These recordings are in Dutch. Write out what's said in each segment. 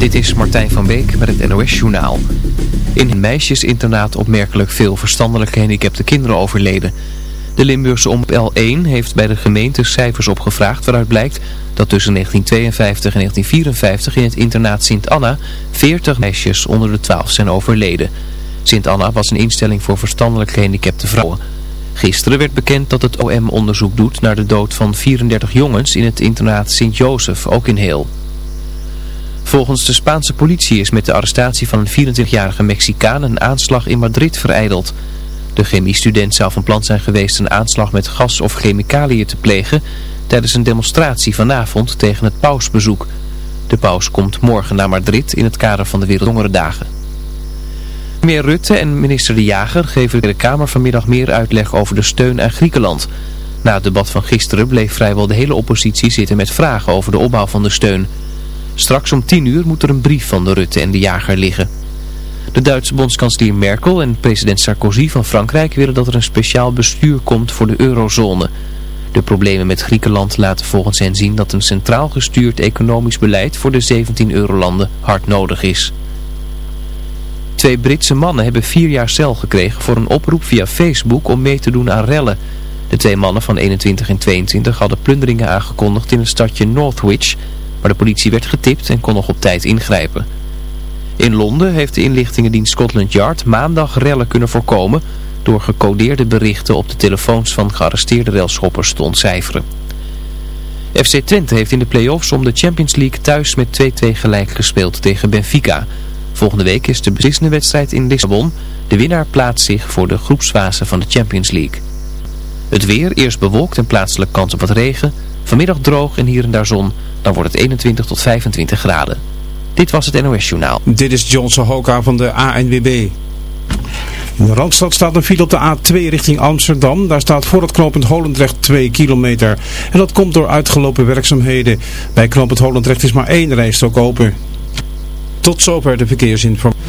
Dit is Martijn van Beek met het NOS Journaal. In een meisjesinternaat opmerkelijk veel verstandelijk gehandicapte kinderen overleden. De Limburgse Omroep L1 heeft bij de gemeente cijfers opgevraagd waaruit blijkt dat tussen 1952 en 1954 in het internaat Sint-Anna 40 meisjes onder de 12 zijn overleden. Sint-Anna was een instelling voor verstandelijk gehandicapte vrouwen. Gisteren werd bekend dat het OM onderzoek doet naar de dood van 34 jongens in het internaat Sint-Jozef, ook in Heel. Volgens de Spaanse politie is met de arrestatie van een 24-jarige Mexicaan een aanslag in Madrid vereideld. De chemiestudent zou van plan zijn geweest een aanslag met gas of chemicaliën te plegen tijdens een demonstratie vanavond tegen het pausbezoek. De paus komt morgen naar Madrid in het kader van de Wereldhongerendagen. Meer Rutte en minister De Jager geven de Kamer vanmiddag meer uitleg over de steun aan Griekenland. Na het debat van gisteren bleef vrijwel de hele oppositie zitten met vragen over de opbouw van de steun. Straks om 10 uur moet er een brief van de Rutte en De Jager liggen. De Duitse bondskanselier Merkel en president Sarkozy van Frankrijk willen dat er een speciaal bestuur komt voor de eurozone. De problemen met Griekenland laten volgens hen zien dat een centraal gestuurd economisch beleid voor de 17 eurolanden hard nodig is. Twee Britse mannen hebben vier jaar cel gekregen voor een oproep via Facebook om mee te doen aan rellen. De twee mannen van 21 en 22 hadden plunderingen aangekondigd in het stadje Northwich, maar de politie werd getipt en kon nog op tijd ingrijpen. In Londen heeft de inlichtingendienst Scotland Yard maandag rellen kunnen voorkomen door gecodeerde berichten op de telefoons van gearresteerde relschoppers te ontcijferen. FC Twente heeft in de play-offs om de Champions League thuis met 2-2 gelijk gespeeld tegen Benfica. Volgende week is de beslissende wedstrijd in Lissabon. De winnaar plaatst zich voor de groepsfase van de Champions League. Het weer, eerst bewolkt en plaatselijk kans op wat regen. Vanmiddag droog en hier en daar zon. Dan wordt het 21 tot 25 graden. Dit was het NOS Journaal. Dit is Johnson Hoka van de ANWB. In de Randstad staat een file op de A2 richting Amsterdam. Daar staat voor het knooppunt Holendrecht 2 kilometer. En dat komt door uitgelopen werkzaamheden. Bij knooppunt Holendrecht is maar één rijstok open. Tot zover de verkeersinformatie.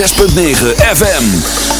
106.9 FM.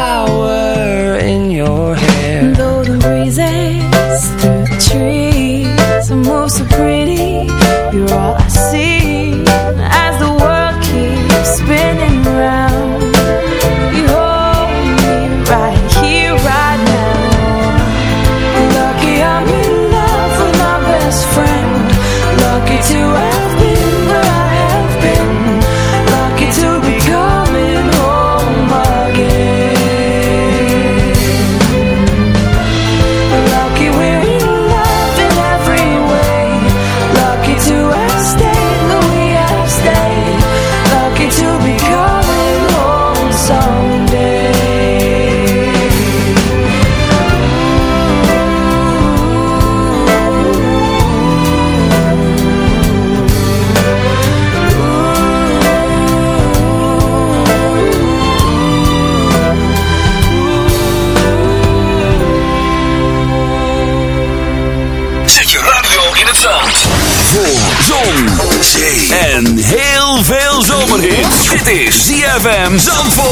ZFM Zandvoort.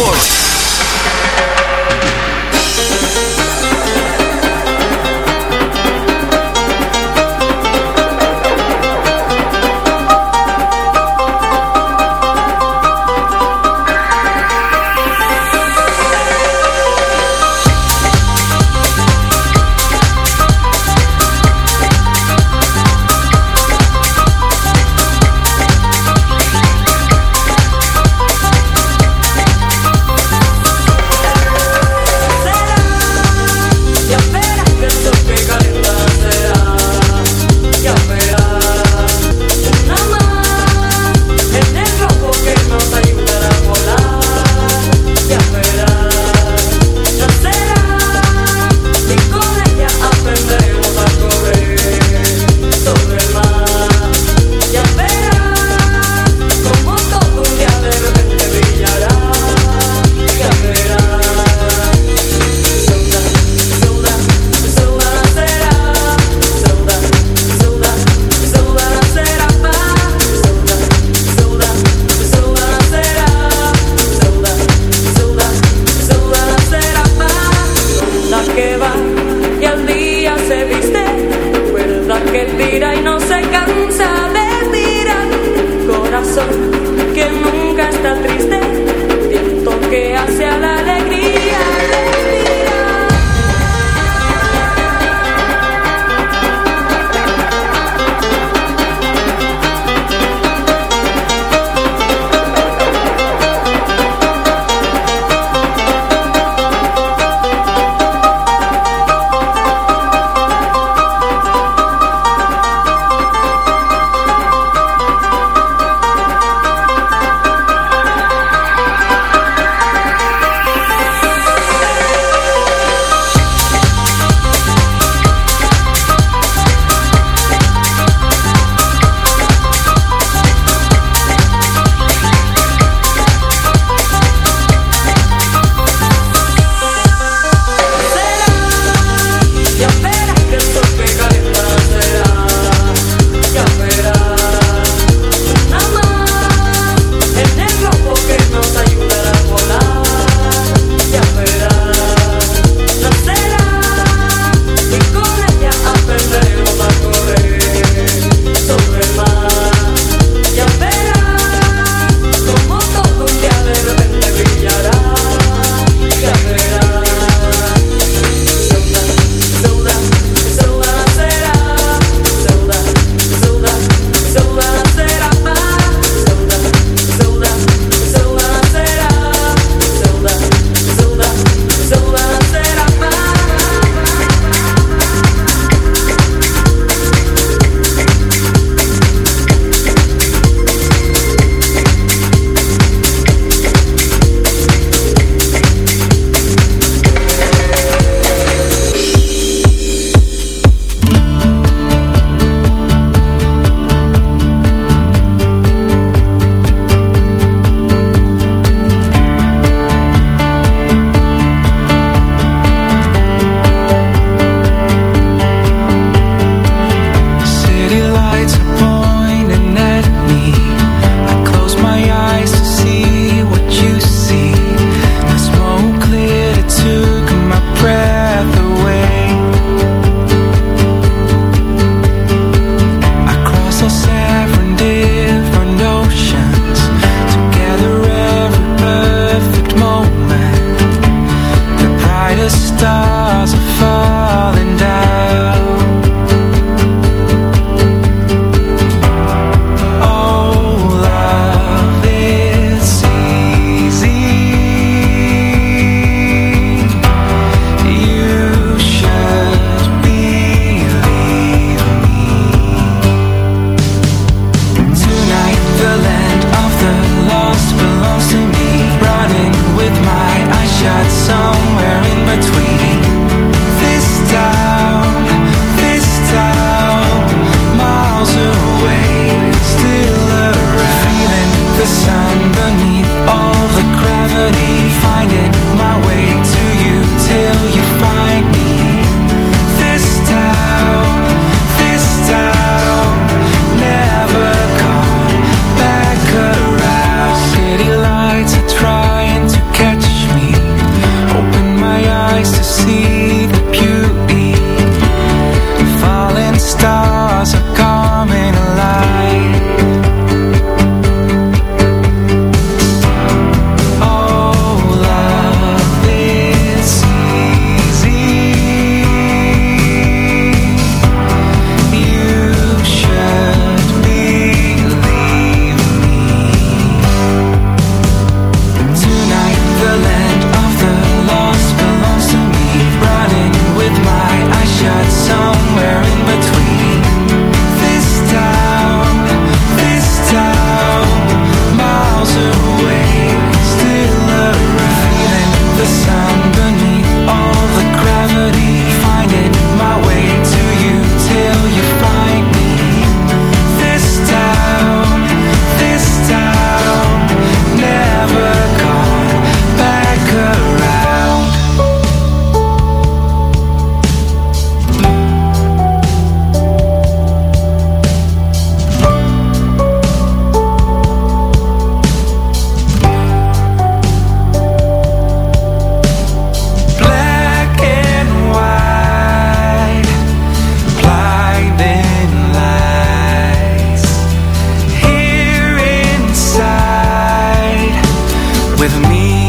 with me.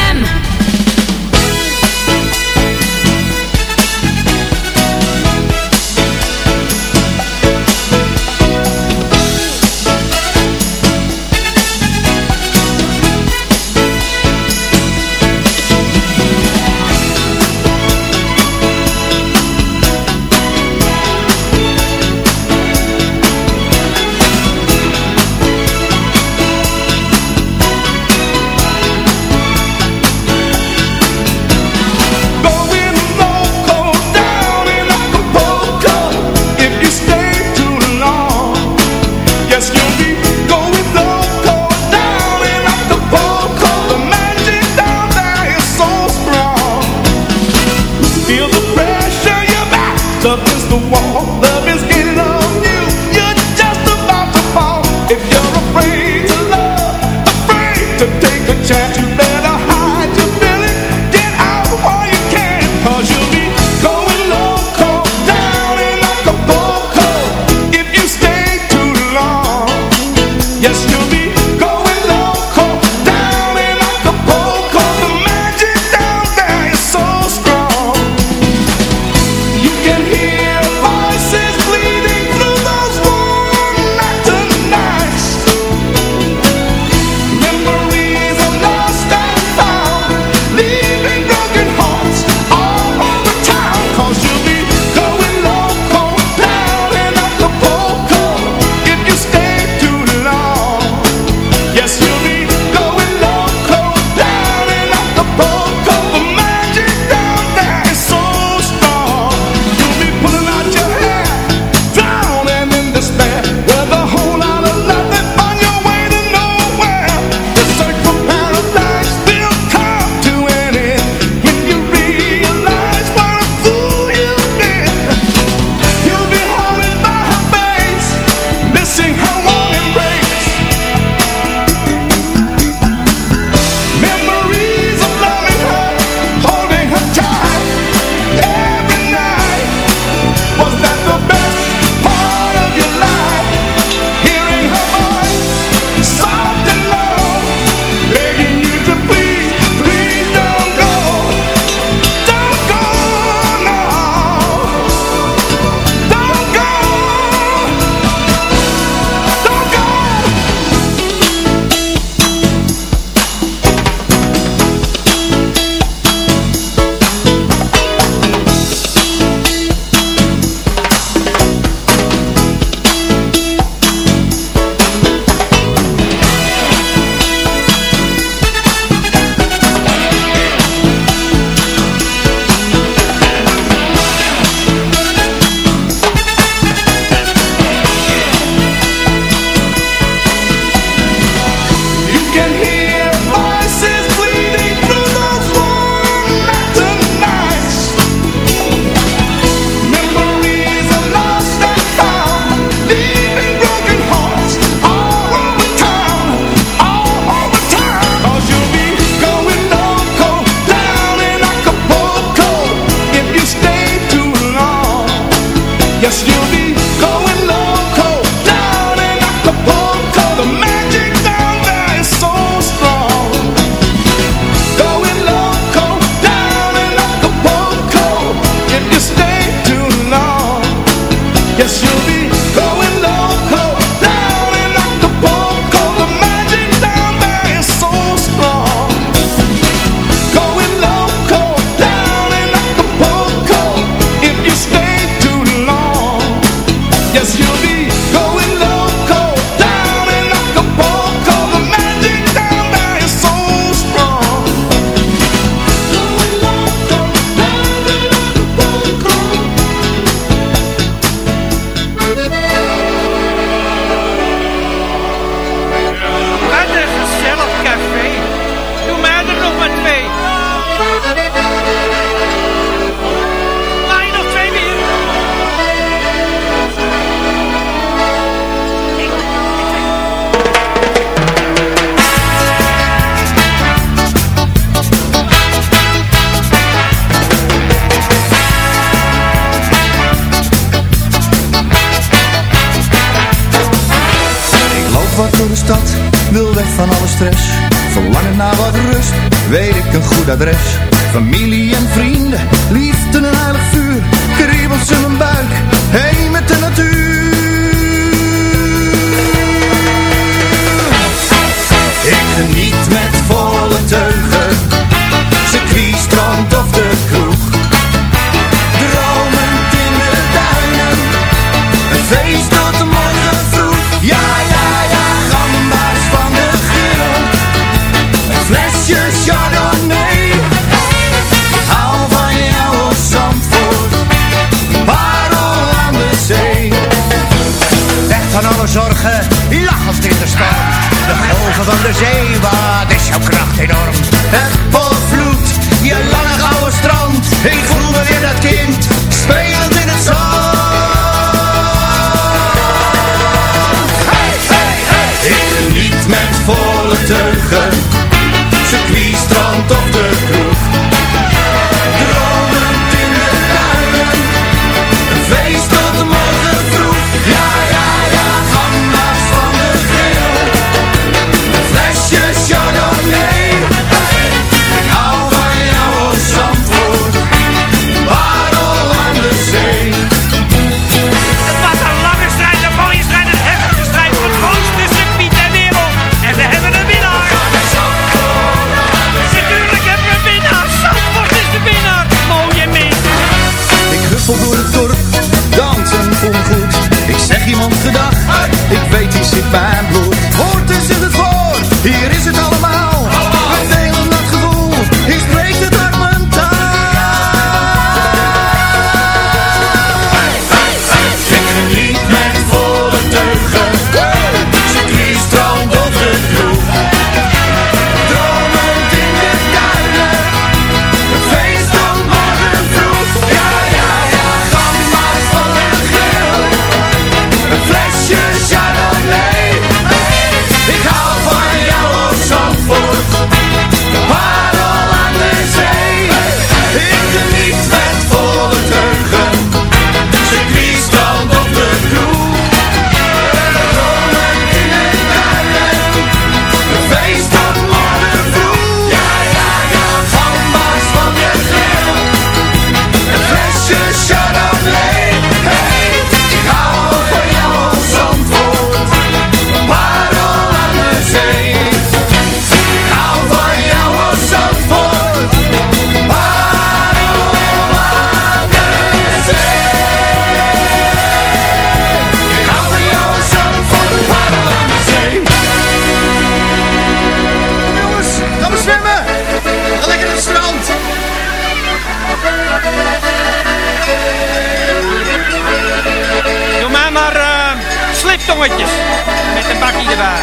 Met een bakkie erbij.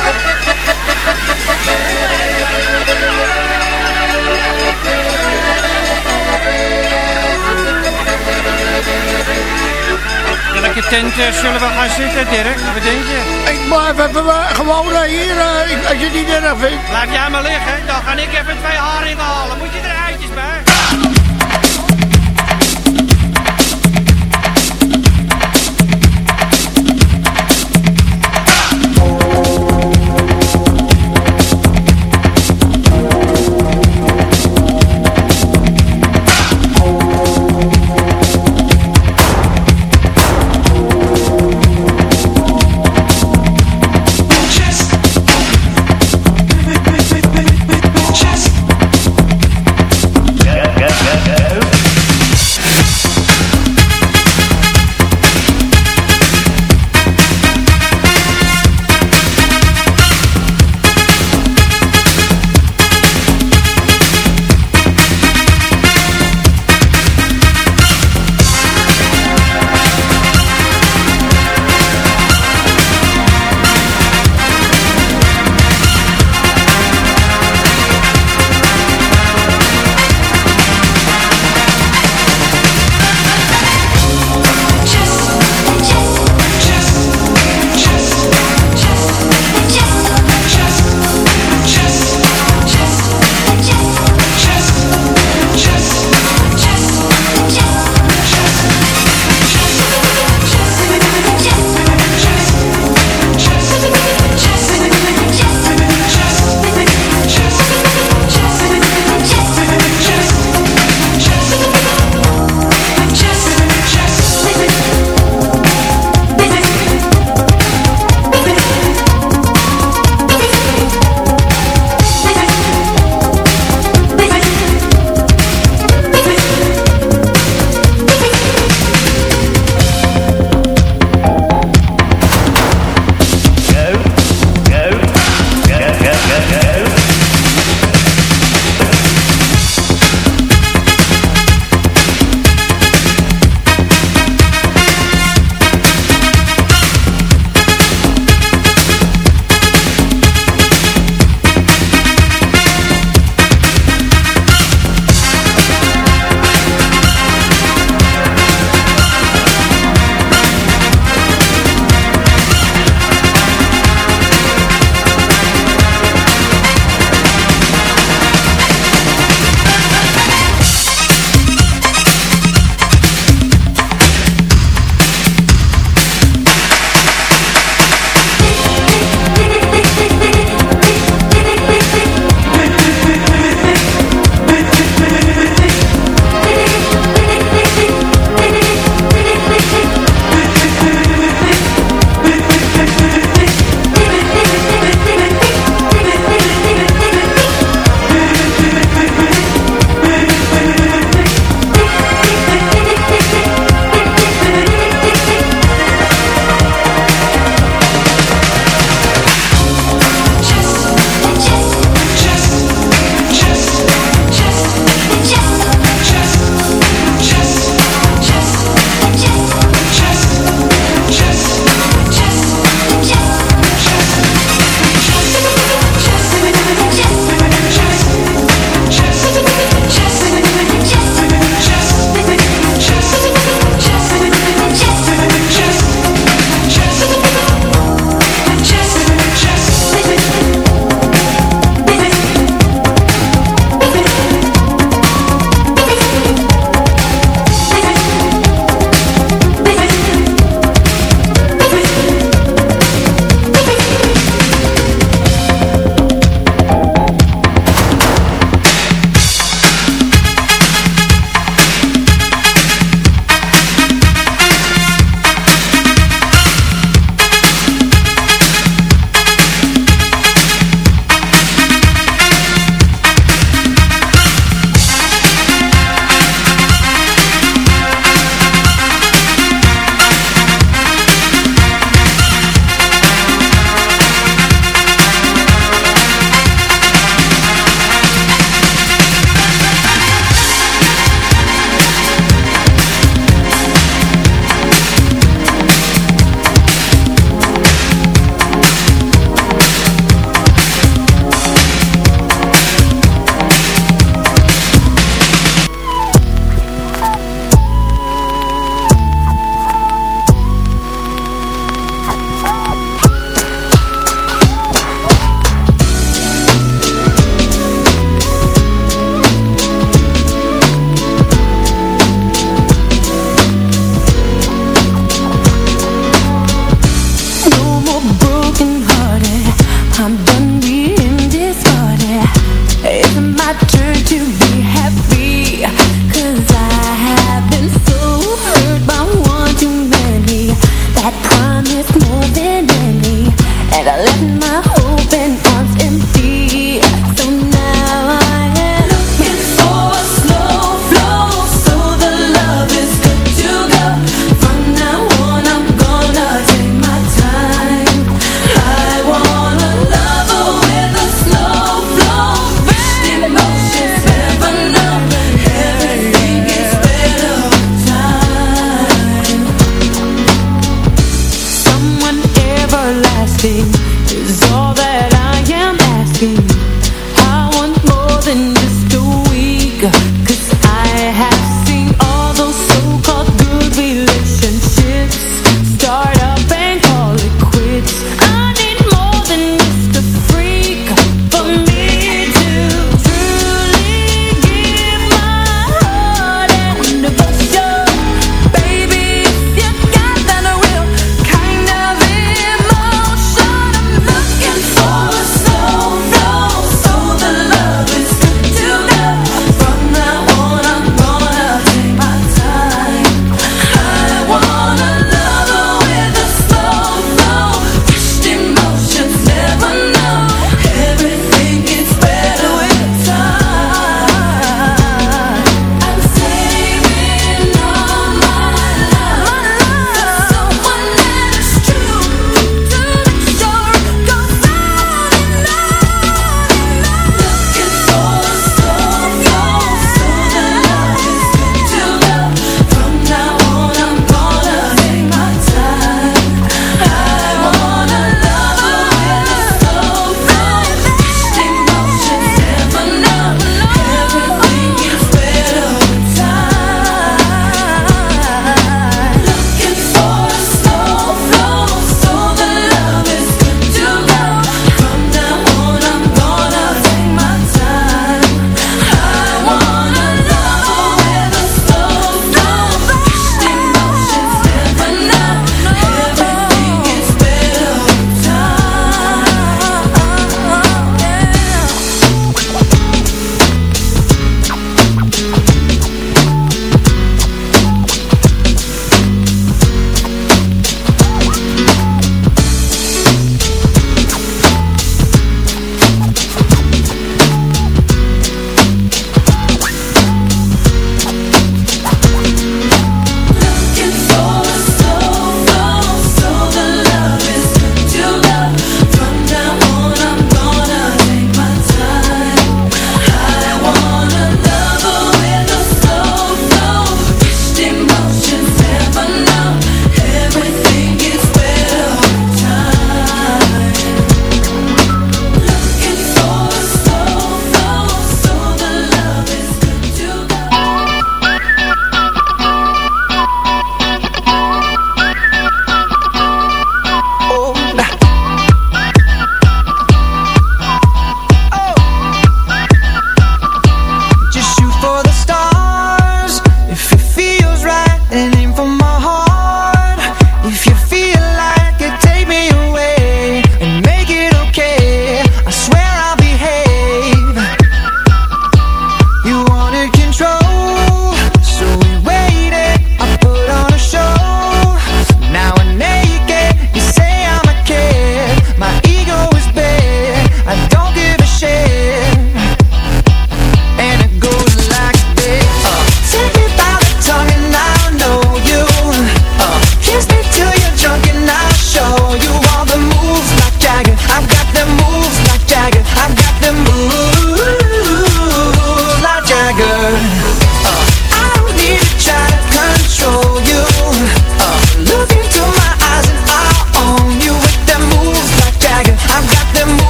Welke tent eh, zullen we gaan zitten, Dirk? Wat denk je? Ik, maar we, eh, gewoon eh, hier, als je het niet erg vindt. Laat jij maar liggen, dan ga ik even twee haringen halen. Moet je eruit?